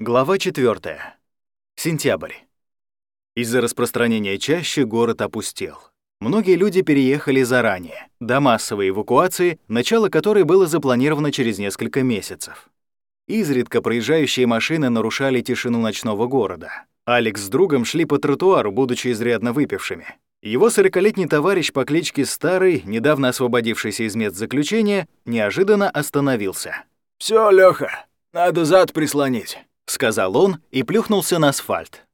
Глава 4. Сентябрь. Из-за распространения чаще город опустел. Многие люди переехали заранее, до массовой эвакуации, начало которой было запланировано через несколько месяцев. Изредка проезжающие машины нарушали тишину ночного города. Алекс с другом шли по тротуару, будучи изрядно выпившими. Его сорокалетний товарищ по кличке Старый, недавно освободившийся из мест заключения, неожиданно остановился. Все, Леха, надо зад прислонить. — сказал он и плюхнулся на асфальт.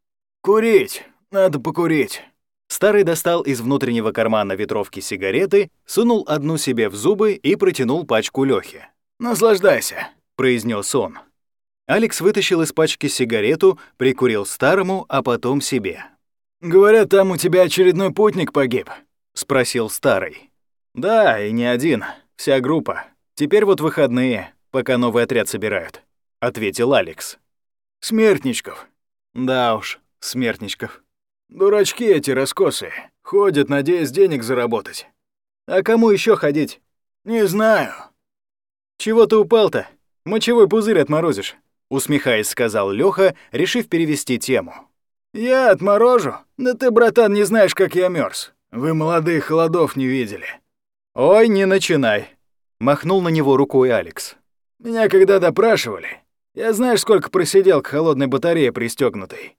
«Курить! Надо покурить!» Старый достал из внутреннего кармана ветровки сигареты, сунул одну себе в зубы и протянул пачку Лёхе. «Наслаждайся!» — произнес он. Алекс вытащил из пачки сигарету, прикурил старому, а потом себе. «Говорят, там у тебя очередной путник погиб», — спросил старый. «Да, и не один. Вся группа. Теперь вот выходные, пока новый отряд собирают», — ответил Алекс. Смертничков. Да уж, смертничков. Дурачки эти раскосы. Ходят, надеясь денег заработать. А кому еще ходить? Не знаю. Чего ты упал-то? Мочевой пузырь отморозишь. Усмехаясь, сказал Леха, решив перевести тему. Я отморожу? Да ты, братан, не знаешь, как я мерз. Вы молодые холодов не видели. Ой, не начинай. Махнул на него рукой Алекс. Меня когда допрашивали, я знаешь, сколько просидел к холодной батарее пристегнутой?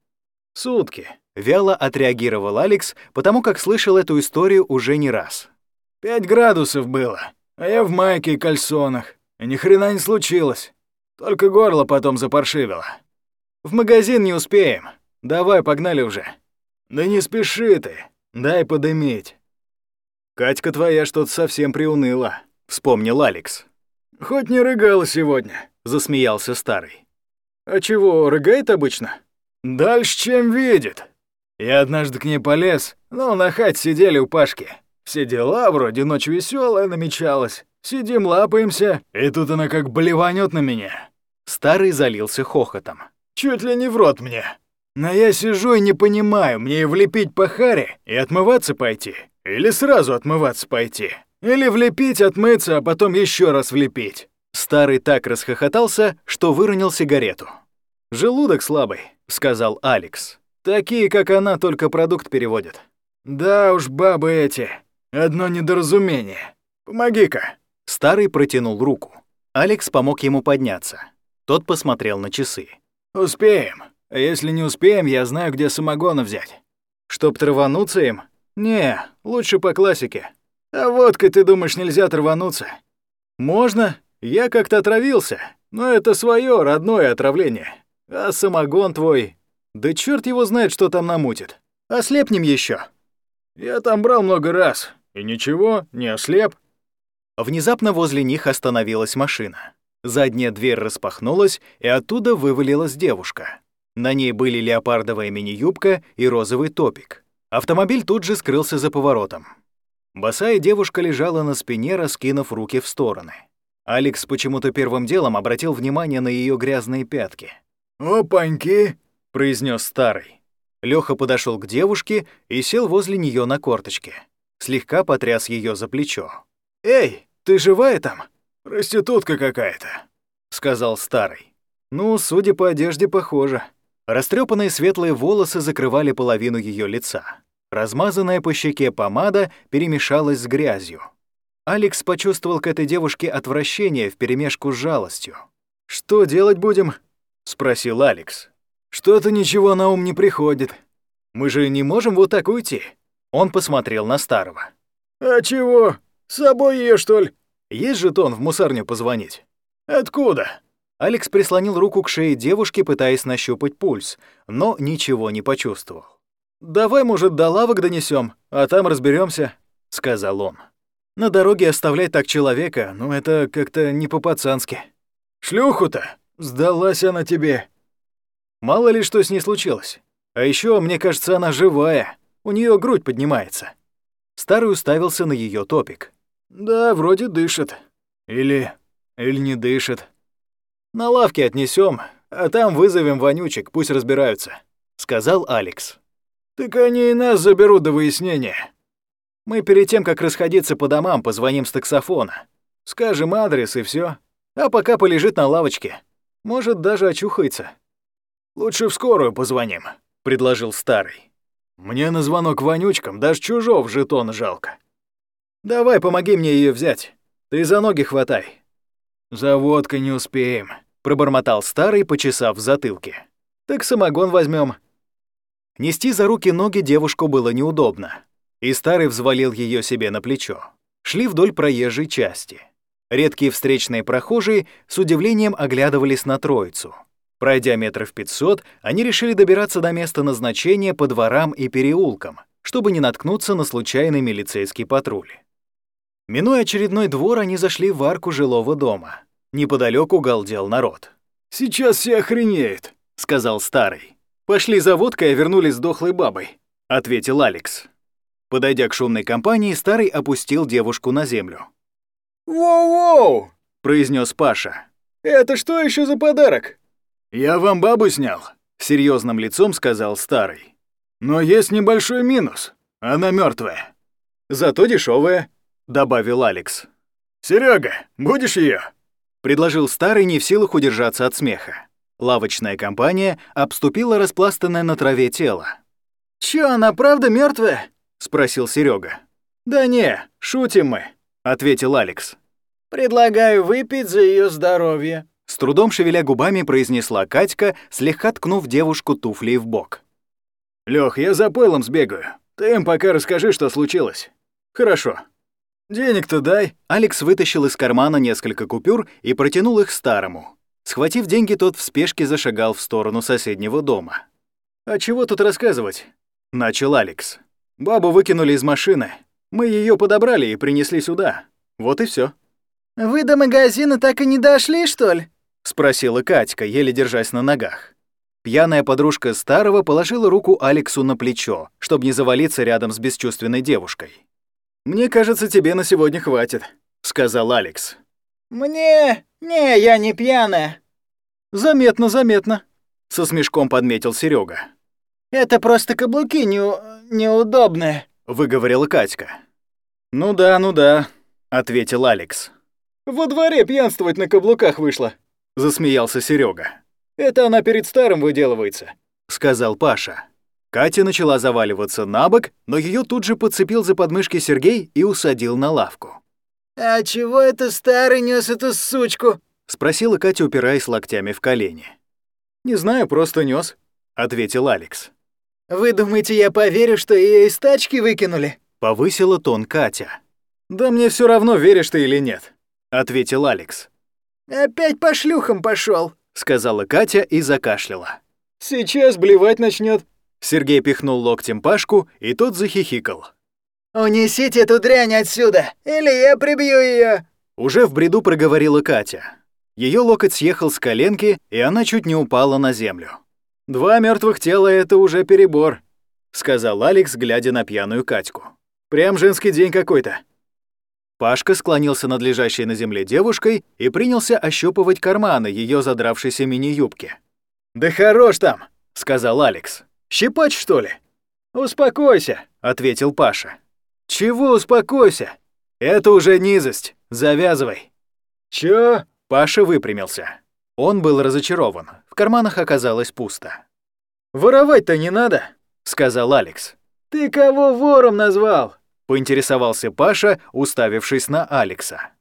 Сутки. Вяло отреагировал Алекс, потому как слышал эту историю уже не раз. Пять градусов было, а я в майке и кальсонах. И ни хрена не случилось. Только горло потом запаршивило. В магазин не успеем. Давай, погнали уже. Да не спеши ты. Дай подымить. Катька твоя что-то совсем приуныла, вспомнил Алекс. Хоть не рыгала сегодня засмеялся старый. А чего, рыгает обычно? Дальше, чем видит. Я однажды к ней полез, но на хать сидели у Пашки. Все дела, вроде ночь веселая намечалась. Сидим, лапаемся, и тут она как блеванет на меня. Старый залился хохотом. Чуть ли не в рот мне. Но я сижу и не понимаю, мне и влепить по харе и отмываться пойти. Или сразу отмываться пойти. Или влепить, отмыться, а потом еще раз влепить. Старый так расхохотался, что выронил сигарету. «Желудок слабый», — сказал Алекс. «Такие, как она, только продукт переводят». «Да уж, бабы эти. Одно недоразумение. Помоги-ка». Старый протянул руку. Алекс помог ему подняться. Тот посмотрел на часы. «Успеем. А если не успеем, я знаю, где самогона взять». «Чтоб травануться им?» «Не, лучше по классике». «А водкой, ты думаешь, нельзя травануться?» «Можно, я как-то отравился, но это свое родное отравление. А самогон твой... Да черт его знает, что там намутит. Ослепнем еще. Я там брал много раз, и ничего, не ослеп. Внезапно возле них остановилась машина. Задняя дверь распахнулась, и оттуда вывалилась девушка. На ней были леопардовая мини-юбка и розовый топик. Автомобиль тут же скрылся за поворотом. Босая девушка лежала на спине, раскинув руки в стороны. Алекс почему-то первым делом обратил внимание на ее грязные пятки. «Опаньки!» — произнес старый. Леха подошел к девушке и сел возле нее на корточке. Слегка потряс ее за плечо. «Эй, ты живая там?» «Проститутка какая-то», — сказал старый. Ну, судя по одежде, похоже. Растрепанные светлые волосы закрывали половину ее лица. Размазанная по щеке помада перемешалась с грязью. Алекс почувствовал к этой девушке отвращение вперемешку с жалостью. «Что делать будем?» — спросил Алекс. «Что-то ничего на ум не приходит. Мы же не можем вот так уйти». Он посмотрел на старого. «А чего? С собой ее что ли?» «Есть жетон в мусарню позвонить?» «Откуда?» Алекс прислонил руку к шее девушки, пытаясь нащупать пульс, но ничего не почувствовал. «Давай, может, до лавок донесем, а там разберемся, сказал он. На дороге оставлять так человека, ну это как-то не по-пацански. Шлюху-то сдалась она тебе. Мало ли что с ней случилось. А еще, мне кажется, она живая. У нее грудь поднимается. Старый уставился на ее топик. Да, вроде дышит. Или... или не дышит. На лавке отнесем, а там вызовем вонючек, пусть разбираются, сказал Алекс. Так они и нас заберут до выяснения. Мы перед тем, как расходиться по домам, позвоним с таксофона. Скажем адрес и все. А пока полежит на лавочке. Может, даже очухается. Лучше в скорую позвоним», — предложил старый. «Мне на звонок вонючкам даже чужого жетона жалко». «Давай, помоги мне ее взять. Ты за ноги хватай». «За водкой не успеем», — пробормотал старый, почесав в затылке. «Так самогон возьмем. Нести за руки ноги девушку было неудобно, и старый взвалил ее себе на плечо. Шли вдоль проезжей части. Редкие встречные прохожие с удивлением оглядывались на троицу. Пройдя метров пятьсот, они решили добираться до места назначения по дворам и переулкам, чтобы не наткнуться на случайный милицейский патруль. Минуя очередной двор, они зашли в арку жилого дома. Неподалеку галдел народ. «Сейчас все охренеют», — сказал старый. «Пошли за водкой, а вернулись с дохлой бабой», — ответил Алекс. Подойдя к шумной компании, старый опустил девушку на землю. «Воу-воу!» — произнес Паша. «Это что еще за подарок?» «Я вам бабу снял», — серьезным лицом сказал старый. «Но есть небольшой минус. Она мертвая. «Зато дешевая, добавил Алекс. Серега, будешь ее? предложил старый, не в силах удержаться от смеха. Лавочная компания обступила распластанное на траве тело. «Чё, она правда мертвая? Спросил Серега. «Да не, шутим мы», — ответил Алекс. «Предлагаю выпить за ее здоровье», с трудом шевеля губами произнесла Катька, слегка ткнув девушку туфлей в бок. «Лёх, я за пойлом сбегаю. Ты им пока расскажи, что случилось». «Хорошо. Денег-то дай». Алекс вытащил из кармана несколько купюр и протянул их старому. Схватив деньги, тот в спешке зашагал в сторону соседнего дома. «А чего тут рассказывать?» — начал Алекс. «Бабу выкинули из машины. Мы ее подобрали и принесли сюда. Вот и все. «Вы до магазина так и не дошли, что ли?» — спросила Катька, еле держась на ногах. Пьяная подружка старого положила руку Алексу на плечо, чтобы не завалиться рядом с бесчувственной девушкой. «Мне кажется, тебе на сегодня хватит», — сказал Алекс. «Мне... Не, я не пьяная». «Заметно, заметно», — со смешком подметил Серега. «Это просто каблуки не... неудобные», — выговорила Катька. «Ну да, ну да», — ответил Алекс. «Во дворе пьянствовать на каблуках вышло», — засмеялся Серега. «Это она перед старым выделывается», — сказал Паша. Катя начала заваливаться на бок, но ее тут же подцепил за подмышки Сергей и усадил на лавку. «А чего это старый нес эту сучку?» — спросила Катя, упираясь локтями в колени. «Не знаю, просто нес, ответил Алекс. «Вы думаете, я поверю, что ее из тачки выкинули?» — повысила тон Катя. «Да мне все равно, веришь ты или нет», — ответил Алекс. «Опять по шлюхам пошел, сказала Катя и закашляла. «Сейчас блевать начнет. Сергей пихнул локтем Пашку, и тот захихикал. «Унесите эту дрянь отсюда, или я прибью ее. Уже в бреду проговорила Катя. Ее локоть съехал с коленки, и она чуть не упала на землю. «Два мертвых тела — это уже перебор», — сказал Алекс, глядя на пьяную Катьку. «Прям женский день какой-то». Пашка склонился над лежащей на земле девушкой и принялся ощупывать карманы ее задравшейся мини-юбки. «Да хорош там!» — сказал Алекс. «Щипать, что ли?» «Успокойся», — ответил Паша. «Чего успокойся? Это уже низость. Завязывай». «Чё?» — Паша выпрямился. Он был разочарован. В карманах оказалось пусто. «Воровать-то не надо», — сказал Алекс. «Ты кого вором назвал?» — поинтересовался Паша, уставившись на Алекса.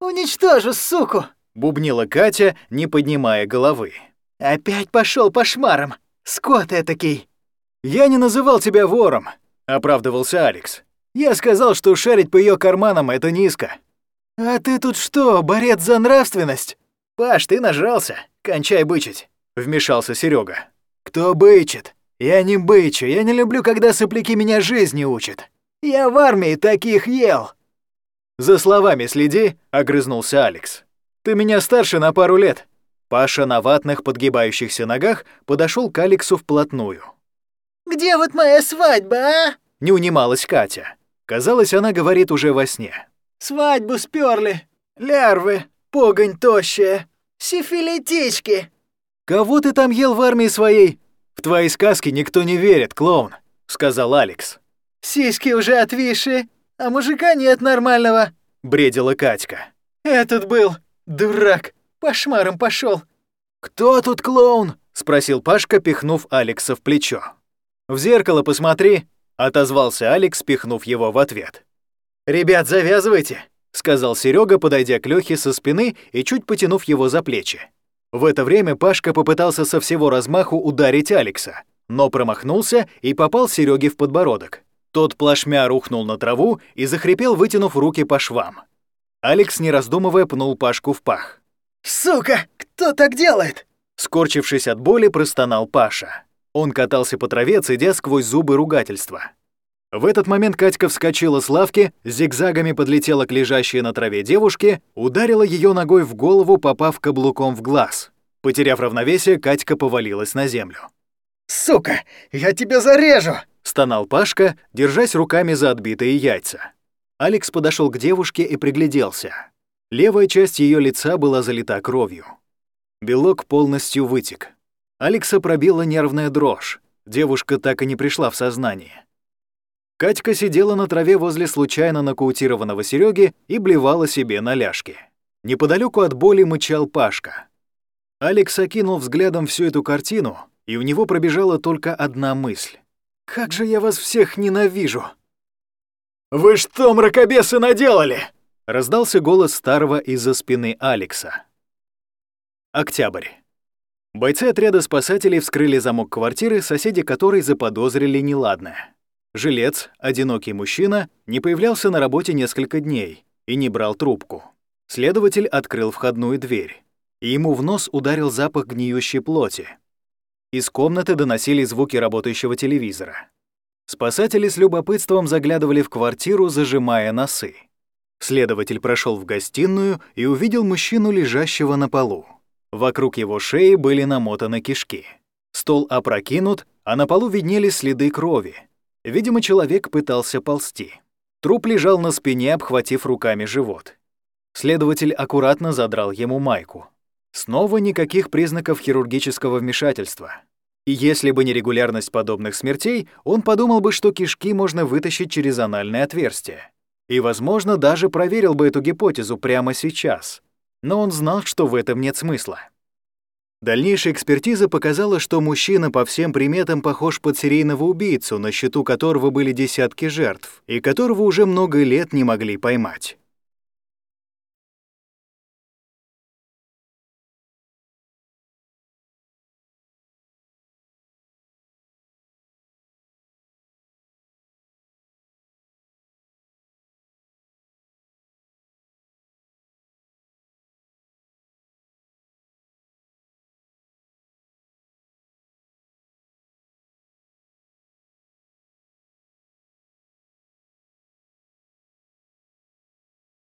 «Уничтожу, суку!» — бубнила Катя, не поднимая головы. «Опять пошел по шмарам! Скот этакий!» «Я не называл тебя вором», — оправдывался Алекс. «Я сказал, что шарить по ее карманам — это низко». «А ты тут что, борец за нравственность?» «Паш, ты нажрался. Кончай бычить», — вмешался Серега. «Кто бычит? Я не бычу. Я не люблю, когда сопляки меня жизни учат. Я в армии таких ел!» «За словами следи», — огрызнулся Алекс. «Ты меня старше на пару лет». Паша на ватных подгибающихся ногах подошел к Алексу вплотную. «Где вот моя свадьба, а?» — не унималась Катя. Казалось, она говорит уже во сне. «Свадьбу сперли. Лярвы, погонь тощая, сифилитички». «Кого ты там ел в армии своей? В твои сказки никто не верит, клоун», — сказал Алекс. Сиськи уже отвисшие, а мужика нет нормального», — бредила Катька. «Этот был, дурак, по шмарам пошел. «Кто тут клоун?» спросил Пашка, пихнув Алекса в плечо. «В зеркало посмотри», — отозвался Алекс, пихнув его в ответ. «Ребят, завязывайте», — сказал Серега, подойдя к Лёхе со спины и чуть потянув его за плечи. В это время Пашка попытался со всего размаху ударить Алекса, но промахнулся и попал Сереге в подбородок. Тот плашмя рухнул на траву и захрипел, вытянув руки по швам. Алекс, не раздумывая, пнул Пашку в пах. «Сука, кто так делает?» Скорчившись от боли, простонал Паша. Он катался по траве, цедя сквозь зубы ругательства. В этот момент Катька вскочила с лавки, зигзагами подлетела к лежащей на траве девушке, ударила ее ногой в голову, попав каблуком в глаз. Потеряв равновесие, Катька повалилась на землю. «Сука, я тебя зарежу!» — стонал Пашка, держась руками за отбитые яйца. Алекс подошел к девушке и пригляделся. Левая часть ее лица была залита кровью. Белок полностью вытек. Алекса пробила нервная дрожь. Девушка так и не пришла в сознание. Катька сидела на траве возле случайно нокаутированного Сереги и блевала себе на ляжке. Неподалеку от боли мычал Пашка. Алекс окинул взглядом всю эту картину, и у него пробежала только одна мысль. «Как же я вас всех ненавижу!» «Вы что, мракобесы, наделали?» — раздался голос старого из-за спины Алекса. Октябрь. Бойцы отряда спасателей вскрыли замок квартиры, соседи которой заподозрили неладное. Жилец, одинокий мужчина, не появлялся на работе несколько дней и не брал трубку. Следователь открыл входную дверь, и ему в нос ударил запах гниющей плоти. Из комнаты доносили звуки работающего телевизора. Спасатели с любопытством заглядывали в квартиру, зажимая носы. Следователь прошел в гостиную и увидел мужчину, лежащего на полу. Вокруг его шеи были намотаны кишки. Стол опрокинут, а на полу виднелись следы крови. Видимо, человек пытался ползти. Труп лежал на спине, обхватив руками живот. Следователь аккуратно задрал ему майку. Снова никаких признаков хирургического вмешательства. И если бы не регулярность подобных смертей, он подумал бы, что кишки можно вытащить через анальное отверстие. И, возможно, даже проверил бы эту гипотезу прямо сейчас. Но он знал, что в этом нет смысла. Дальнейшая экспертиза показала, что мужчина по всем приметам похож под серийного убийцу, на счету которого были десятки жертв, и которого уже много лет не могли поймать.